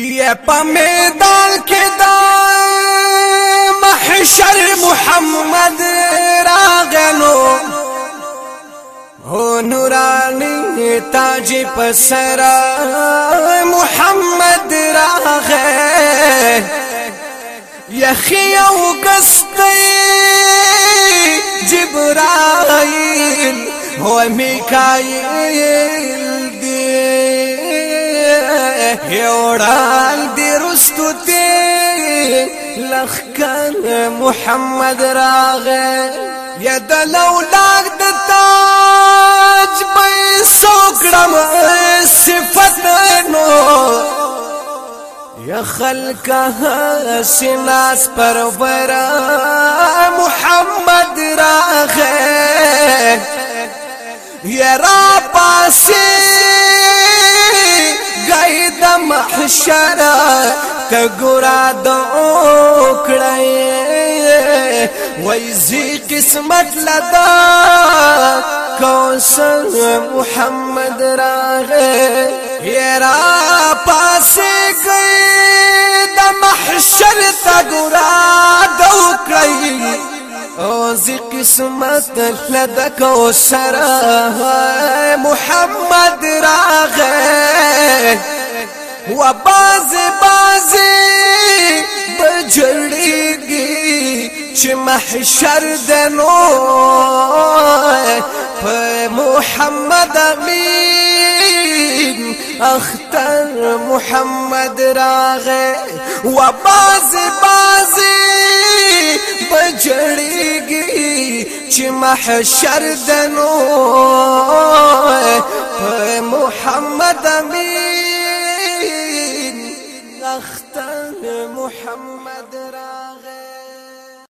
لیے پمیدان کے دان محشر محمد راغنو ہو نورانی تاج پسرا محمد راغے یخیو او گستی جبرائیل ہو امیکائیل یوړال دی رستو تی لخکان محمد راغه یا د لولاک د تاج په سوکړم صفت نو یا خلک سناس پرور محمد راغه یا را پاسه محشر کګورا د اوکړې وای زی قسمت لدا محمد راغه یرا پاسې گئے د محشر تګورا د اوکړې اوزی قسمت محمد راغه و باز باز بجړيږي چې محشر دنو په محمد امين اختر محمد راغه و باز باز بجړيږي چې محشر دنو په محمد امين اختم محمد راغي